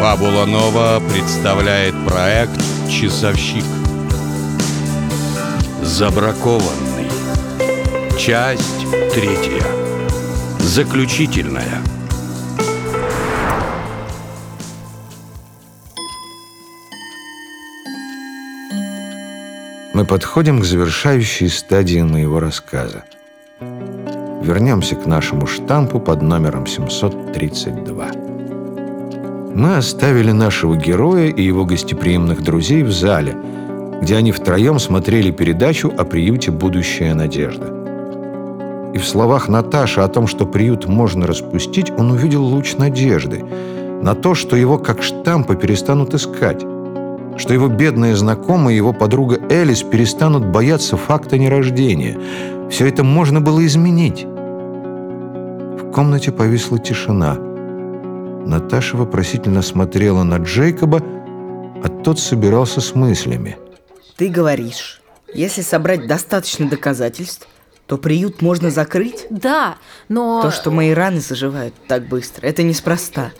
Фабула Нова представляет проект «Часовщик». Забракованный. Часть третья. Заключительная. Мы подходим к завершающей стадии моего рассказа. Вернемся к нашему штампу под номером 732. Мы оставили нашего героя и его гостеприимных друзей в зале, где они втроем смотрели передачу о приюте «Будущая надежда». И в словах Наташи о том, что приют можно распустить, он увидел луч надежды на то, что его как штампа перестанут искать, что его бедные знакомые, его подруга Элис перестанут бояться факта нерождения. Все это можно было изменить. В комнате повисла тишина. Наташа вопросительно смотрела на Джейкоба, а тот собирался с мыслями. Ты говоришь, если собрать достаточно доказательств, то приют можно закрыть? Да, но... То, что мои раны заживают так быстро, это неспроста.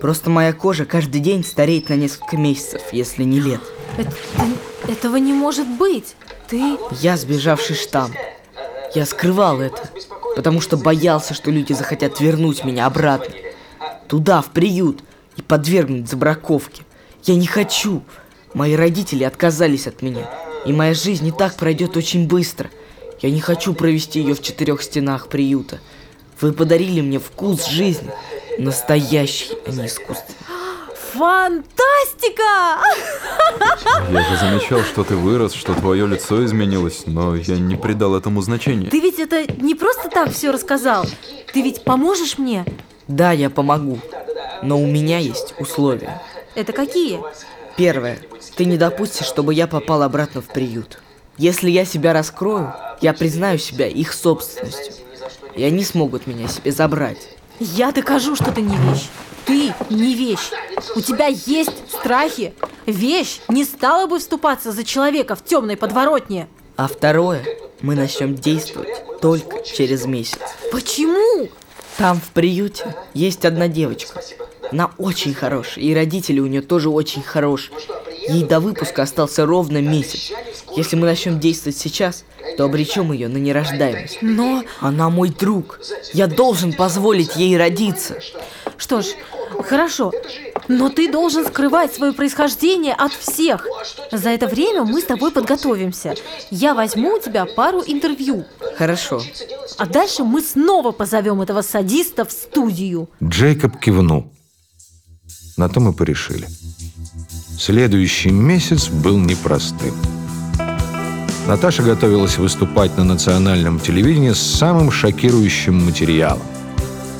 Просто моя кожа каждый день стареет на несколько месяцев, если не лет. Это, этого не может быть. Ты... Я сбежавший штамп. Я скрывал это, потому что боялся, что люди захотят вернуть меня обратно. Туда, в приют, и подвергнуть забраковке. Я не хочу. Мои родители отказались от меня, и моя жизнь и так пройдет очень быстро. Я не хочу провести ее в четырех стенах приюта. Вы подарили мне вкус жизни, Настоящий, а не искусственный. Фантастика! Я же замечал, что ты вырос, что твое лицо изменилось, но я не придал этому значения. Ты ведь это не просто так все рассказал. Ты ведь поможешь мне? Да, я помогу. Но у меня есть условия. Это какие? Первое. Ты не допустишь, чтобы я попал обратно в приют. Если я себя раскрою, я признаю себя их собственностью. И они смогут меня себе забрать. Я докажу, что ты не вещь. Ты не вещь. У тебя есть страхи. Вещь не стала бы вступаться за человека в темной подворотне. А второе, мы начнем действовать только через месяц. Почему? Там в приюте есть одна девочка. Она очень хорошая, и родители у нее тоже очень хорошие. Ей до выпуска остался ровно месяц. Если мы начнем действовать сейчас, то обречем ее на нерождаемость. Но... Она мой друг. Я должен позволить ей родиться. Что ж, хорошо. Но ты должен скрывать свое происхождение от всех. За это время мы с тобой подготовимся. Я возьму у тебя пару интервью. Хорошо. А дальше мы снова позовем этого садиста в студию. Джейкоб кивнул. На то мы порешили. Следующий месяц был непростым. Наташа готовилась выступать на национальном телевидении с самым шокирующим материалом.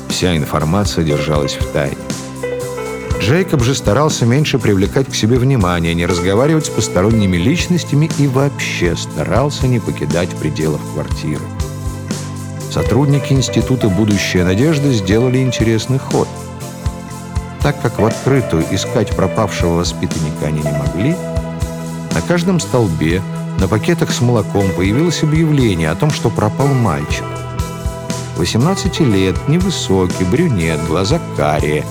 Вся информация держалась в тайне. Джейкоб же старался меньше привлекать к себе внимание, не разговаривать с посторонними личностями и вообще старался не покидать пределов квартиры. Сотрудники Института «Будущая надежда» сделали интересный ход – так как в открытую искать пропавшего воспитанника они не могли, на каждом столбе на пакетах с молоком появилось объявление о том, что пропал мальчик. 18 лет, невысокий, брюнет, глаза карие.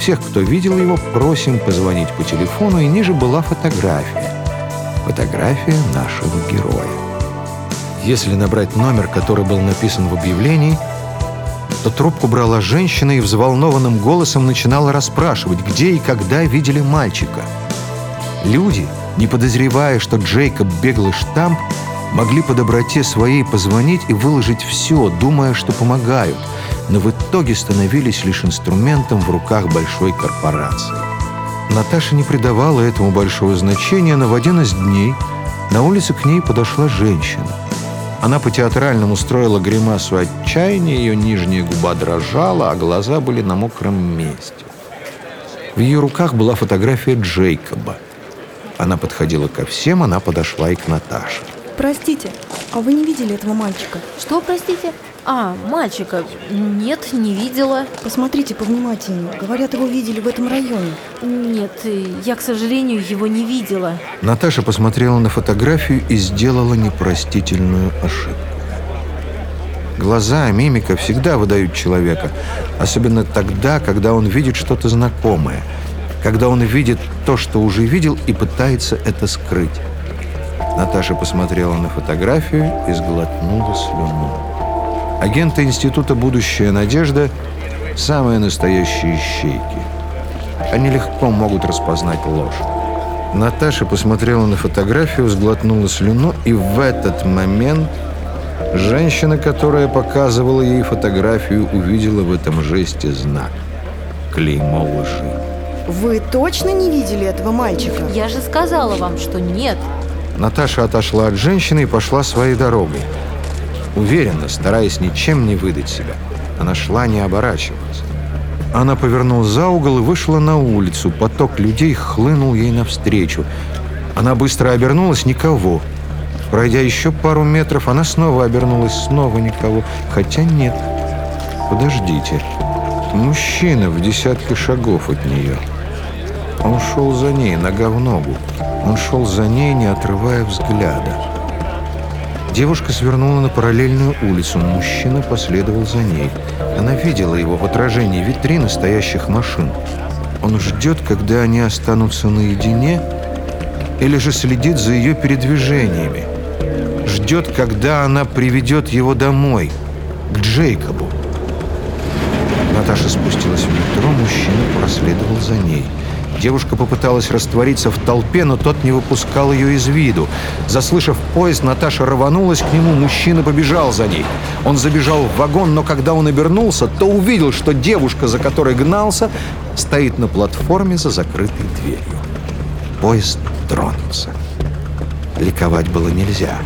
Всех, кто видел его, просим позвонить по телефону, и ниже была фотография. Фотография нашего героя. Если набрать номер, который был написан в объявлении – то трубку брала женщина и взволнованным голосом начинала расспрашивать, где и когда видели мальчика. Люди, не подозревая, что Джейкоб беглый штамп, могли по доброте своей позвонить и выложить все, думая, что помогают, но в итоге становились лишь инструментом в руках большой корпорации. Наташа не придавала этому большого значения, но в один из дней на улице к ней подошла женщина – она по-театральному строила гримасу отчаяния, ее нижняя губа дрожала, а глаза были на мокром месте. В ее руках была фотография Джейкоба. Она подходила ко всем, она подошла и к Наташе. Простите, а вы не видели этого мальчика? Что, простите? А, мальчика. Нет, не видела. Посмотрите повнимательнее. Говорят, его видели в этом районе. Нет, я, к сожалению, его не видела. Наташа посмотрела на фотографию и сделала непростительную ошибку. Глаза, мимика всегда выдают человека, особенно тогда, когда он видит что-то знакомое, когда он видит то, что уже видел, и пытается это скрыть. Наташа посмотрела на фотографию и сглотнула слюну. Агенты Института «Будущая надежда» — самые настоящие щейки. Они легко могут распознать ложь. Наташа посмотрела на фотографию, сглотнула слюну, и в этот момент женщина, которая показывала ей фотографию, увидела в этом жесте знак — клеймо лжи. Вы точно не видели этого мальчика? Я же сказала вам, что нет. Наташа отошла от женщины и пошла своей дорогой. Уверенно, стараясь ничем не выдать себя. Она шла, не оборачиваясь. Она повернула за угол и вышла на улицу. Поток людей хлынул ей навстречу. Она быстро обернулась, никого. Пройдя еще пару метров, она снова обернулась, снова никого. Хотя нет. Подождите. Мужчина в десятке шагов от нее. Он шел за ней, нога в ногу. Он шел за ней, не отрывая взгляда. Девушка свернула на параллельную улицу. Мужчина последовал за ней. Она видела его в отражении витрины стоящих машин. Он ждет, когда они останутся наедине, или же следит за ее передвижениями. Ждет, когда она приведет его домой, к Джейкобу. Наташа спустилась в метро, мужчина проследовал за ней. Девушка попыталась раствориться в толпе, но тот не выпускал ее из виду. Заслышав поезд, Наташа рванулась к нему, мужчина побежал за ней. Он забежал в вагон, но когда он обернулся, то увидел, что девушка, за которой гнался, стоит на платформе за закрытой дверью. Поезд тронулся. Ликовать было нельзя.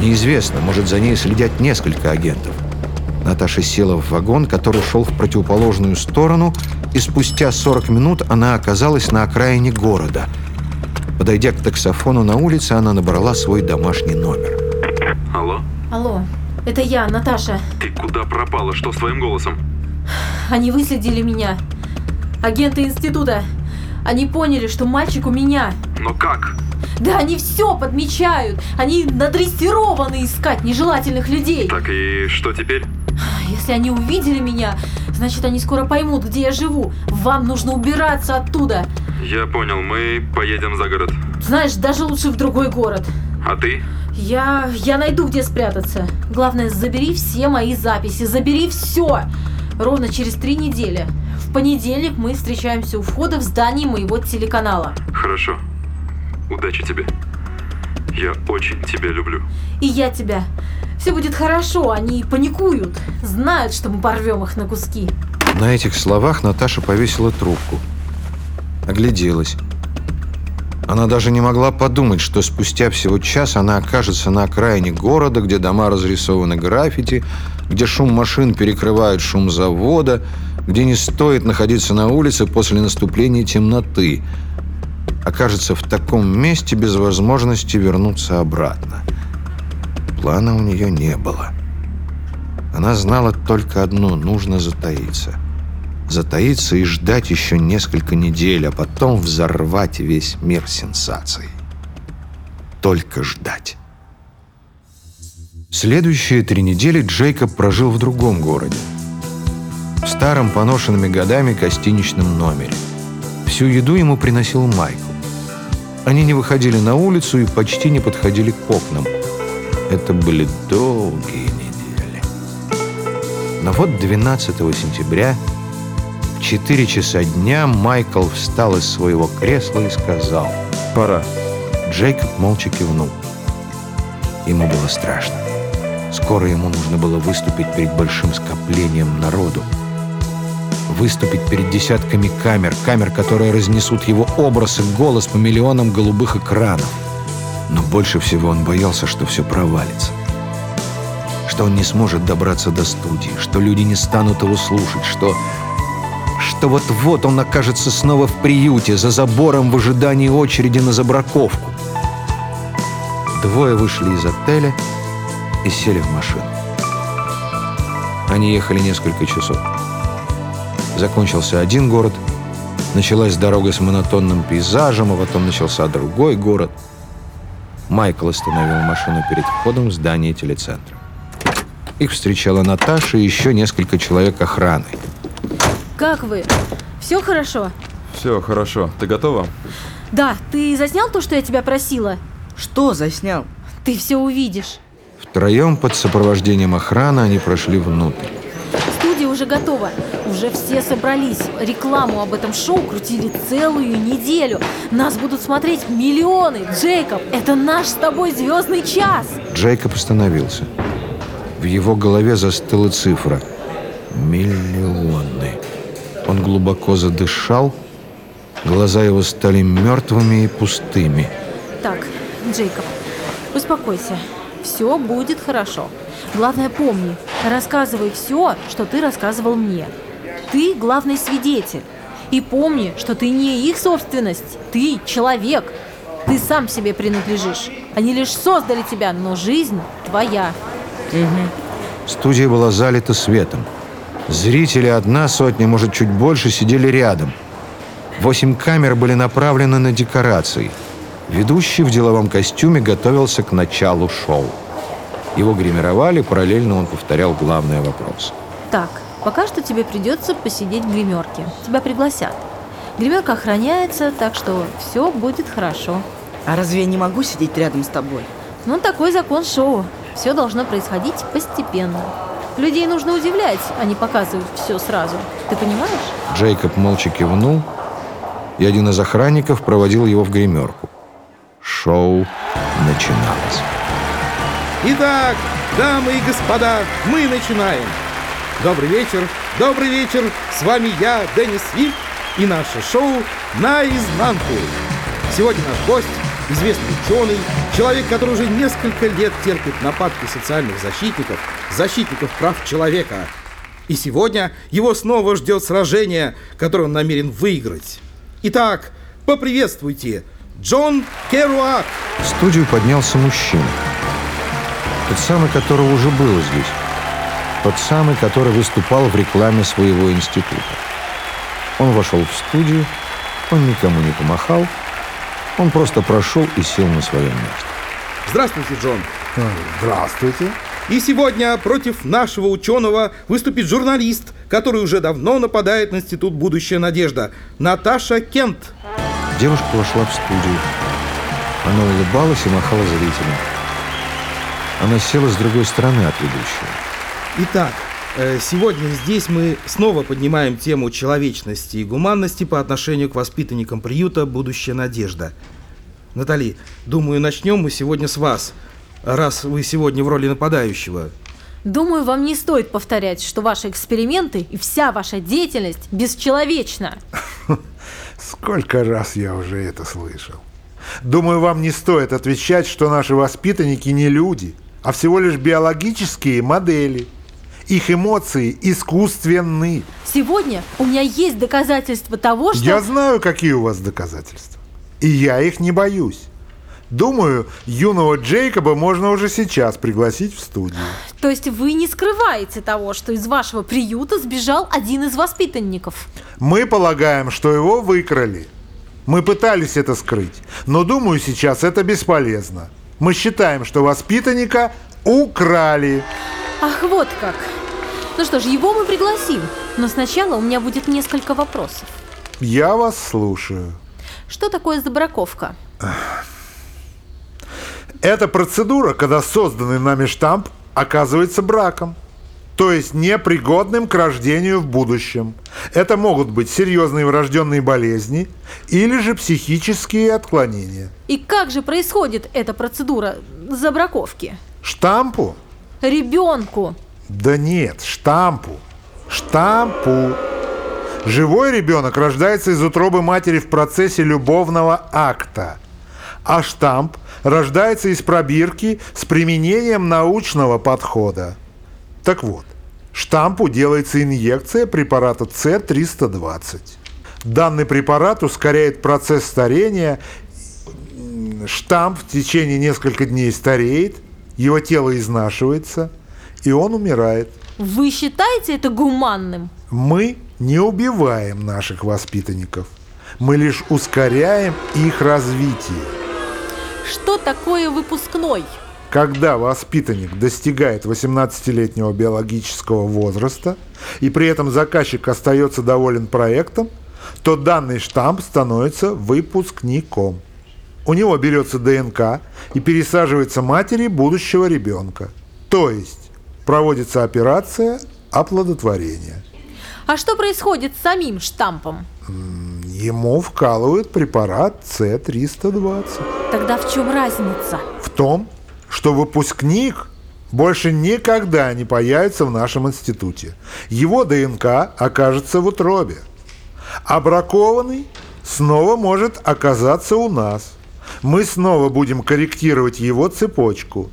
Неизвестно, может, за ней следят несколько агентов. Наташа села в вагон, который шел в противоположную сторону, и спустя 40 минут она оказалась на окраине города. Подойдя к таксофону на улице, она набрала свой домашний номер. Алло? Алло, это я, Наташа. Ты куда пропала? Что с твоим голосом? Они выследили меня. Агенты института. Они поняли, что мальчик у меня. Но как? Да они все подмечают. Они надрессированы искать нежелательных людей. Так и что теперь? Если они увидели меня, значит они скоро поймут, где я живу. Вам нужно убираться оттуда. Я понял, мы поедем за город. Знаешь, даже лучше в другой город. А ты? Я... я найду, где спрятаться. Главное, забери все мои записи, забери все. Ровно через три недели. В понедельник мы встречаемся у входа в здании моего телеканала. Хорошо. Удачи тебе. Я очень тебя люблю. И я тебя. Все будет хорошо, они паникуют. Знают, что мы порвем их на куски. На этих словах Наташа повесила трубку. Огляделась. Она даже не могла подумать, что спустя всего час она окажется на окраине города, где дома разрисованы граффити, где шум машин перекрывает шум завода, где не стоит находиться на улице после наступления темноты. Окажется в таком месте без возможности вернуться обратно. Плана у нее не было. Она знала только одно – нужно затаиться. Затаиться и ждать еще несколько недель, а потом взорвать весь мир сенсаций. Только ждать. Следующие три недели Джейкоб прожил в другом городе. В старом, поношенными годами гостиничном номере. Всю еду ему приносил Майкл. Они не выходили на улицу и почти не подходили к окнам. Это были долгие недели. Но вот 12 сентября в 4 часа дня Майкл встал из своего кресла и сказал Пора. Джейкоб молча кивнул. Ему было страшно. Скоро ему нужно было выступить перед большим скоплением народу. Выступить перед десятками камер, камер, которые разнесут его образ и голос по миллионам голубых экранов. Но больше всего он боялся, что все провалится. Что он не сможет добраться до студии, что люди не станут его слушать, что... Что вот-вот он окажется снова в приюте, за забором в ожидании очереди на забраковку. Двое вышли из отеля и сели в машину. Они ехали несколько часов. Закончился один город, началась дорога с монотонным пейзажем, а потом начался другой город. Майкл остановил машину перед входом в здание телецентра. Их встречала Наташа и еще несколько человек охраны. Как вы? Все хорошо? Все, хорошо. Ты готова? Да, ты заснял то, что я тебя просила? Что заснял? Ты все увидишь. Втроем под сопровождением охраны они прошли внутрь. Студия уже готова. Уже все собрались. Рекламу об этом шоу крутили целую неделю. Нас будут смотреть миллионы. Джейкоб, это наш с тобой звездный час. Джейкоб остановился. В его голове застыла цифра. Миллионы. Он глубоко задышал. Глаза его стали мертвыми и пустыми. Так, Джейкоб, успокойся. Все будет хорошо. Главное, помни, рассказывай все, что ты рассказывал мне. Ты главный свидетель. И помни, что ты не их собственность. Ты человек. Ты сам себе принадлежишь. Они лишь создали тебя, но жизнь твоя. Студия была залита светом. Зрители, одна сотня, может, чуть больше, сидели рядом. Восемь камер были направлены на декорации. Ведущий в деловом костюме готовился к началу шоу. Его гримировали, параллельно он повторял главный вопрос. Так, пока что тебе придется посидеть в гримерке. Тебя пригласят. Гримерка охраняется, так что все будет хорошо. А разве я не могу сидеть рядом с тобой? Ну, такой закон шоу. Все должно происходить постепенно. Людей нужно удивлять, а не показывать все сразу. Ты понимаешь? Джейкоб молча кивнул, и один из охранников проводил его в гримерку. Шоу начиналось. Итак, дамы и господа, мы начинаем. Добрый вечер, добрый вечер. С вами я, Деннис Свифт, и наше шоу «Наизнанку». Сегодня наш гость – известный ученый, человек, который уже несколько лет терпит нападки социальных защитников, защитников прав человека. И сегодня его снова ждет сражение, которое он намерен выиграть. Итак, поприветствуйте Джон Керуак. В студию поднялся мужчина. Тот самый, которого уже было здесь. Тот самый, который выступал в рекламе своего института. Он вошел в студию, он никому не помахал, он просто прошел и сел на свое место. Здравствуйте, Джон. Здравствуйте. И сегодня против нашего ученого выступит журналист, который уже давно нападает на Институт «Будущая надежда» Наташа Кент. Девушка вошла в студию. Она улыбалась и махала зрителям. Она села с другой стороны от ведущего. Итак, э, сегодня здесь мы снова поднимаем тему человечности и гуманности по отношению к воспитанникам приюта «Будущая надежда». Натали, думаю, начнем мы сегодня с вас, раз вы сегодня в роли нападающего. Думаю, вам не стоит повторять, что ваши эксперименты и вся ваша деятельность бесчеловечна. Сколько раз я уже это слышал. Думаю, вам не стоит отвечать, что наши воспитанники не люди, а всего лишь биологические модели. Их эмоции искусственны. Сегодня у меня есть доказательства того, что... Я знаю, какие у вас доказательства. И я их не боюсь. Думаю, юного Джейкоба можно уже сейчас пригласить в студию. То есть вы не скрываете того, что из вашего приюта сбежал один из воспитанников? Мы полагаем, что его выкрали. Мы пытались это скрыть, но думаю, сейчас это бесполезно. Мы считаем, что воспитанника украли. Ах, вот как. Ну что ж, его мы пригласим. Но сначала у меня будет несколько вопросов. Я вас слушаю. Что такое забраковка? Это процедура, когда созданный нами штамп оказывается браком, то есть непригодным к рождению в будущем. Это могут быть серьезные врожденные болезни или же психические отклонения. И как же происходит эта процедура забраковки? Штампу? Ребенку. Да нет, штампу. Штампу. Живой ребенок рождается из утробы матери в процессе любовного акта. А штамп рождается из пробирки с применением научного подхода. Так вот, штампу делается инъекция препарата С-320. Данный препарат ускоряет процесс старения. Штамп в течение нескольких дней стареет, его тело изнашивается, и он умирает. Вы считаете это гуманным? Мы не убиваем наших воспитанников. Мы лишь ускоряем их развитие. Что такое выпускной? когда воспитанник достигает 18-летнего биологического возраста и при этом заказчик остается доволен проектом, то данный штамп становится выпускником. У него берется ДНК и пересаживается матери будущего ребенка. То есть проводится операция оплодотворения. А что происходит с самим штампом? Ему вкалывают препарат С-320. Тогда в чем разница? В том, что выпускник больше никогда не появится в нашем институте. Его ДНК окажется в утробе. А бракованный снова может оказаться у нас. Мы снова будем корректировать его цепочку.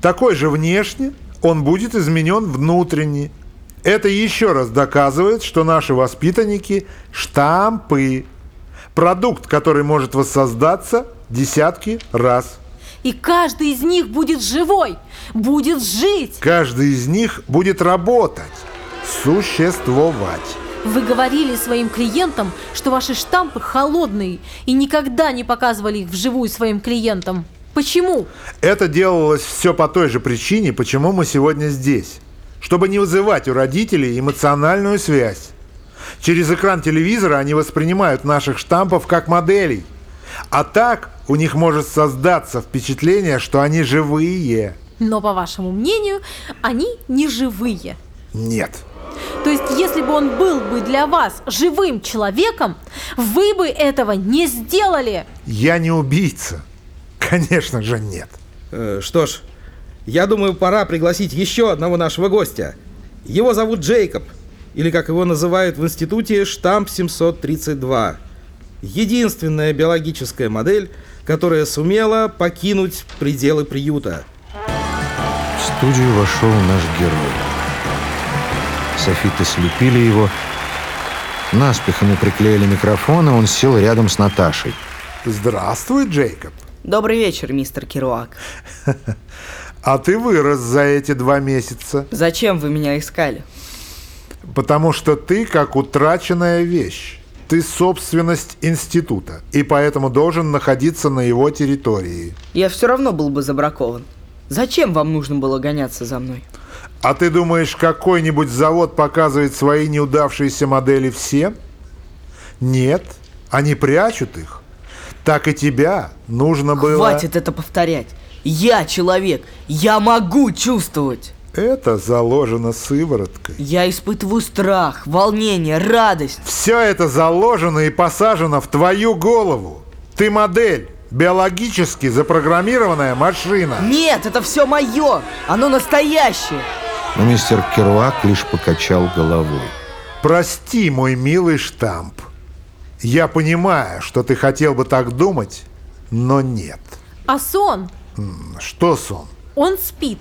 Такой же внешне он будет изменен внутренне. Это еще раз доказывает, что наши воспитанники – штампы. Продукт, который может воссоздаться десятки раз. И каждый из них будет живой, будет жить. Каждый из них будет работать, существовать. Вы говорили своим клиентам, что ваши штампы холодные и никогда не показывали их вживую своим клиентам. Почему? Это делалось все по той же причине, почему мы сегодня здесь. Чтобы не вызывать у родителей эмоциональную связь. Через экран телевизора они воспринимают наших штампов как моделей. А так у них может создаться впечатление, что они живые. Но, по вашему мнению, они не живые. Нет. То есть, если бы он был бы для вас живым человеком, вы бы этого не сделали. Я не убийца. Конечно же нет. Э, что ж, я думаю, пора пригласить еще одного нашего гостя. Его зовут Джейкоб, или как его называют в институте, штамп 732. Единственная биологическая модель, которая сумела покинуть пределы приюта. В студию вошел наш герой. Софиты слепили его. Наспех ему приклеили микрофон, и он сел рядом с Наташей. Здравствуй, Джейкоб. Добрый вечер, мистер Керуак. А ты вырос за эти два месяца, Зачем вы меня искали? потому что ты как утраченная вещь. Ты собственность института, и поэтому должен находиться на его территории. Я все равно был бы забракован. Зачем вам нужно было гоняться за мной? А ты думаешь, какой-нибудь завод показывает свои неудавшиеся модели всем? Нет, они прячут их. Так и тебя нужно было... Хватит это повторять. Я человек. Я могу чувствовать. Это заложено сывороткой. Я испытываю страх, волнение, радость. Все это заложено и посажено в твою голову. Ты модель, биологически запрограммированная машина. Нет, это все мое. Оно настоящее. Но мистер Керуак лишь покачал головой. Прости, мой милый штамп. Я понимаю, что ты хотел бы так думать, но нет. А сон? Что сон? Он спит.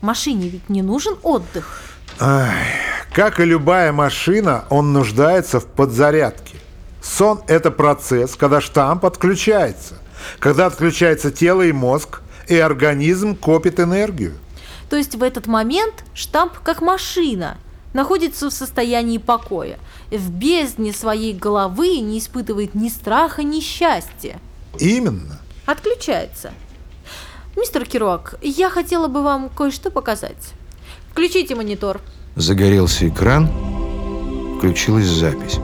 Машине ведь не нужен отдых. Как и любая машина, он нуждается в подзарядке. Сон – это процесс, когда штамп отключается. Когда отключается тело и мозг, и организм копит энергию. То есть в этот момент штамп, как машина, находится в состоянии покоя. В бездне своей головы не испытывает ни страха, ни счастья. Именно. Отключается. Мистер Кируак, я хотела бы вам кое-что показать. Включите монитор. Загорелся экран, включилась запись.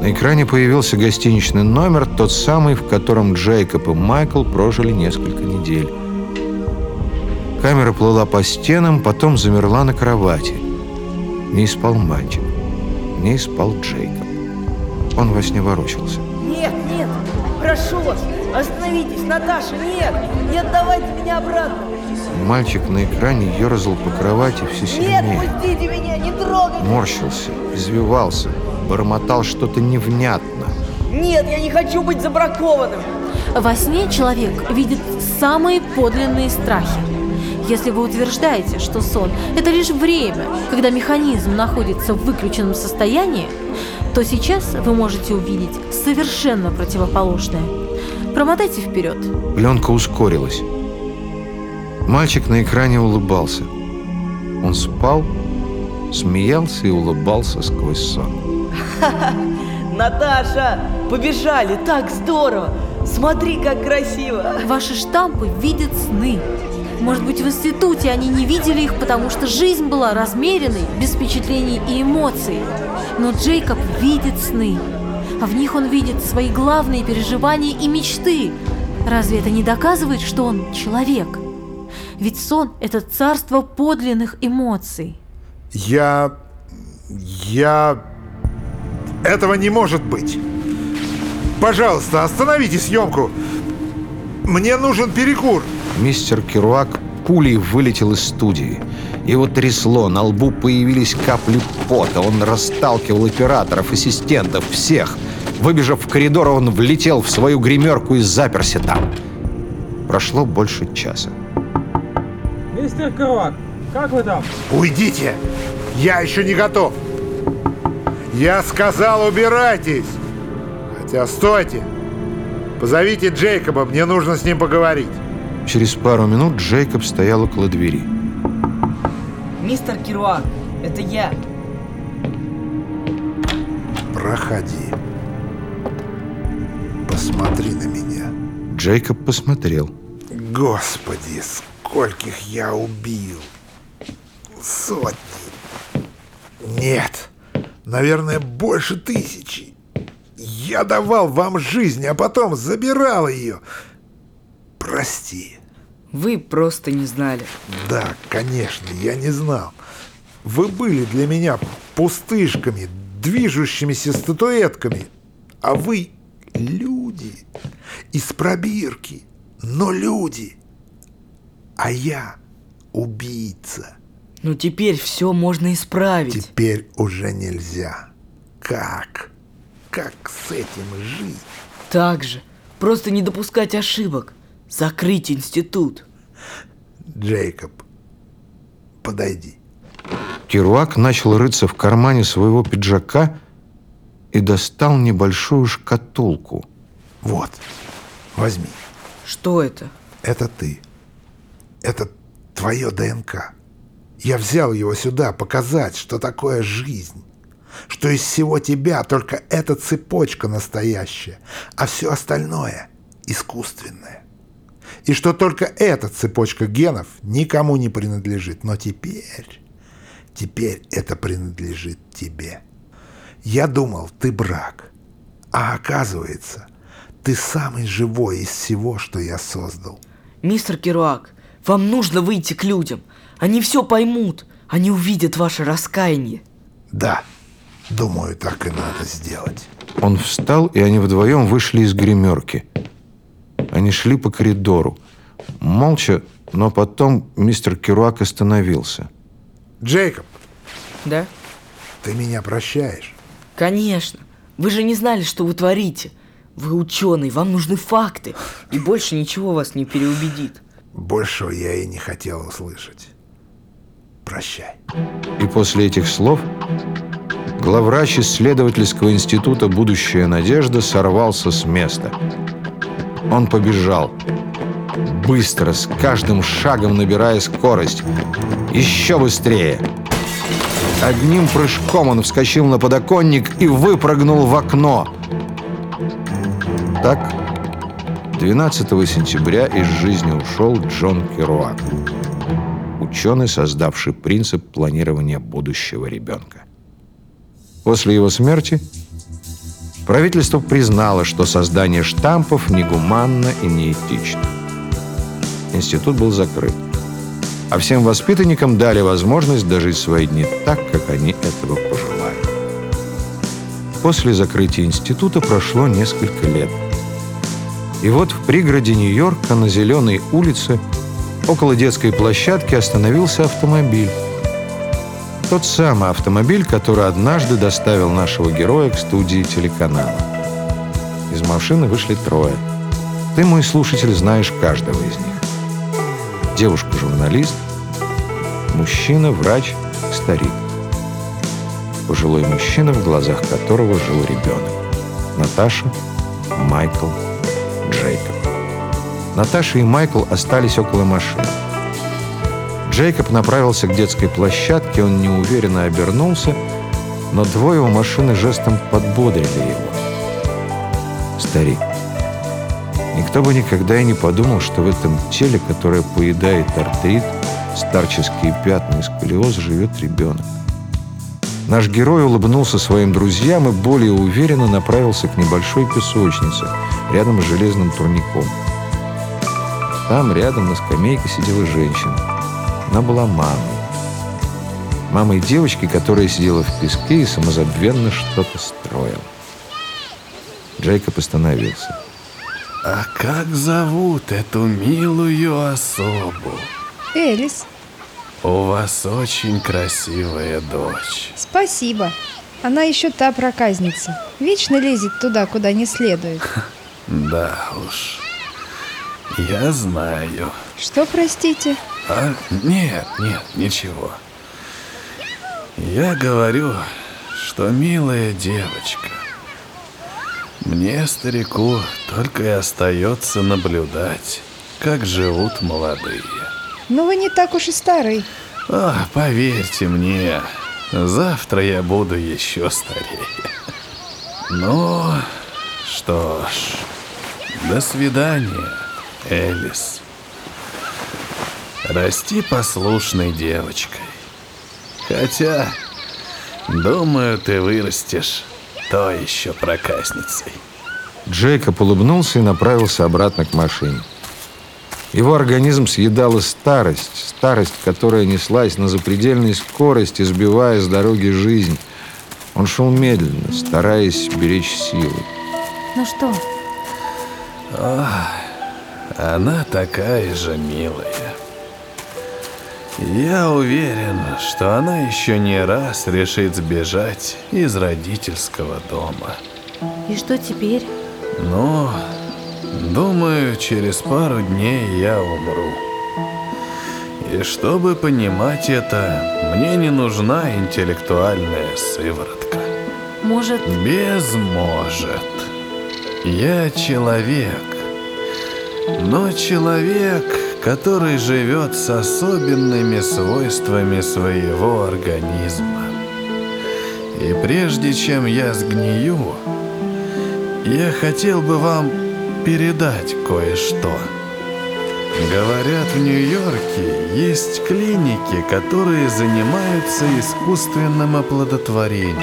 На экране появился гостиничный номер, тот самый, в котором Джейкоб и Майкл прожили несколько недель. Камера плыла по стенам, потом замерла на кровати. В ней спал мальчик. В ней спал Джейкоб. Он во сне ворочался. Нет, нет, прошу вас, остановитесь, Наташа, нет, не отдавайте меня обратно. Мальчик на экране ерзал по кровати все Нет, сильнее. пустите меня, не трогайте. Морщился, извивался, бормотал что-то невнятно. Нет, я не хочу быть забракованным. Во сне человек видит самые подлинные страхи. Если вы утверждаете, что сон – это лишь время, когда механизм находится в выключенном состоянии, то сейчас вы можете увидеть совершенно противоположное. Промотайте вперед. Пленка ускорилась. Мальчик на экране улыбался. Он спал, смеялся и улыбался сквозь сон. Наташа, побежали, так здорово. Смотри, как красиво! Ваши штампы видят сны. Может быть, в институте они не видели их, потому что жизнь была размеренной, без впечатлений и эмоций. Но Джейкоб видит сны. А в них он видит свои главные переживания и мечты. Разве это не доказывает, что он человек? Ведь сон – это царство подлинных эмоций. Я... Я... Этого не может быть. Пожалуйста, остановите съемку. Мне нужен перекур. Мистер Керуак пулей вылетел из студии. Его трясло, на лбу появились капли пота. Он расталкивал операторов, ассистентов, всех. Выбежав в коридор, он влетел в свою гримерку и заперся там. Прошло больше часа. Мистер Кровак, как вы там? Уйдите! Я еще не готов. Я сказал, убирайтесь. Хотя, стойте. Позовите Джейкоба, мне нужно с ним поговорить. Через пару минут Джейкоб стоял около двери. Мистер Кируак, это я. Проходи. Посмотри на меня. Джейкоб посмотрел. Господи, скольких я убил. Сотни. Нет, наверное, больше тысячи. Я давал вам жизнь, а потом забирал ее. Прости. Вы просто не знали. Да, конечно, я не знал. Вы были для меня пустышками, движущимися статуэтками. А вы люди из пробирки, но люди. А я убийца. Но теперь все можно исправить. Теперь уже нельзя. Как? Как с этим жить? Так же. Просто не допускать ошибок. Закрыть институт. Джейкоб, подойди. Керуак начал рыться в кармане своего пиджака и достал небольшую шкатулку. Вот, возьми. Что это? Это ты. Это твое ДНК. Я взял его сюда показать, что такое жизнь. Что из всего тебя только эта цепочка настоящая, а все остальное искусственное. И что только эта цепочка генов никому не принадлежит. Но теперь, теперь это принадлежит тебе. Я думал, ты брак. А оказывается, ты самый живой из всего, что я создал. Мистер Керуак, вам нужно выйти к людям. Они все поймут. Они увидят ваше раскаяние. Да, думаю, так и надо сделать. Он встал, и они вдвоем вышли из гримерки. Они шли по коридору. Молча, но потом мистер Керуак остановился. Джейкоб, Да? ты меня прощаешь? Конечно. Вы же не знали, что вы творите. Вы ученый, вам нужны факты. И больше ничего вас не переубедит. Большего я и не хотел услышать. Прощай. И после этих слов главврач исследовательского института «Будущая надежда» сорвался с места. Он побежал. Быстро, с каждым шагом набирая скорость. Еще быстрее. Одним прыжком он вскочил на подоконник и выпрыгнул в окно. Так, 12 сентября из жизни ушел Джон Керуак, ученый, создавший принцип планирования будущего ребенка. После его смерти правительство признало, что создание штампов негуманно и неэтично. Институт был закрыт, а всем воспитанникам дали возможность дожить свои дни так, как они этого пожелали. После закрытия института прошло несколько лет. И вот в пригороде Нью-Йорка на Зеленой улице около детской площадки остановился автомобиль. Тот самый автомобиль, который однажды доставил нашего героя к студии телеканала. Из машины вышли трое. Ты, мой слушатель, знаешь каждого из них. Девушка-журналист, мужчина, врач, старик. Пожилой мужчина, в глазах которого жил ребенок. Наташа, Майкл, Джейкоб. Наташа и Майкл остались около машины. Джейкоб направился к детской площадке, он неуверенно обернулся, но двое у машины жестом подбодрили его. Старик. Никто бы никогда и не подумал, что в этом теле, которое поедает артрит, старческие пятна и сколиоз, живет ребенок. Наш герой улыбнулся своим друзьям и более уверенно направился к небольшой песочнице рядом с железным турником. Там рядом на скамейке сидела женщина. Она была мамой. Мамой девочки, которая сидела в песке и самозабвенно что-то строила. Джейкоб остановился. А как зовут эту милую особу? Элис, У вас очень красивая дочь. спасибо. Она еще та проказница. Вечно лезет туда, куда не следует. Да уж. Я знаю. Что, простите? А? Нет, нет, ничего. Я говорю, что милая девочка. Мне, старику, только и остается наблюдать, как живут молодые. Ну, вы не так уж и старый. А, поверьте мне, завтра я буду еще старее. Ну, что ж, до свидания, Элис. Расти послушной девочкой. Хотя, думаю, ты вырастешь то еще проказницей. Джейкоб улыбнулся и направился обратно к машине. Его организм съедала старость, старость, которая неслась на запредельной скорости, сбивая с дороги жизнь. Он шел медленно, стараясь беречь силы. Ну что, Ах, она такая же милая. Я уверен, что она еще не раз решит сбежать из родительского дома. и что теперь? Но, думаю, через пару дней я умру. И чтобы понимать это, мне не нужна интеллектуальная сыворотка. Может, Без может. Я человек. Но человек, который живет с особенными свойствами своего организма. И прежде чем я сгнию, я хотел бы вам передать кое-что. Говорят, в Нью-Йорке есть клиники, которые занимаются искусственным оплодотворением.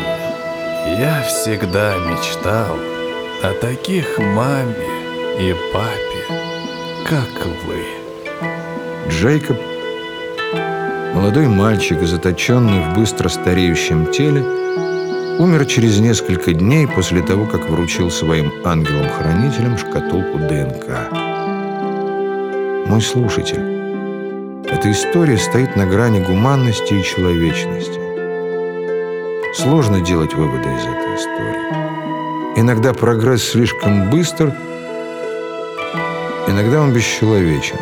Я всегда мечтал о таких маме и папе, как вы. Джейкоб, молодой мальчик, заточенный в быстро стареющем теле, умер через несколько дней после того, как вручил своим ангелам-хранителям шкатулку ДНК. Мой слушатель, эта история стоит на грани гуманности и человечности. Сложно делать выводы из этой истории. Иногда прогресс слишком быстр, иногда он бесчеловечен.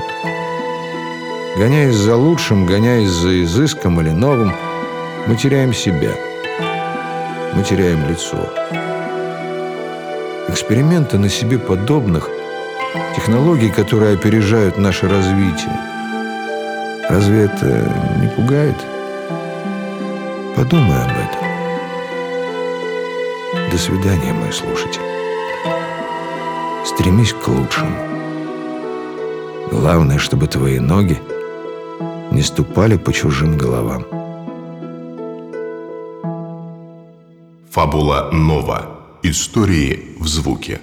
Гоняясь за лучшим, гоняясь за изыском или новым, мы теряем себя. Мы теряем лицо. Эксперименты на себе подобных, технологии, которые опережают наше развитие. Разве это не пугает? Подумай об этом. До свидания, мой слушатель. Стремись к лучшему. Главное, чтобы твои ноги не ступали по чужим головам. Фабула Нова. Истории в звуке.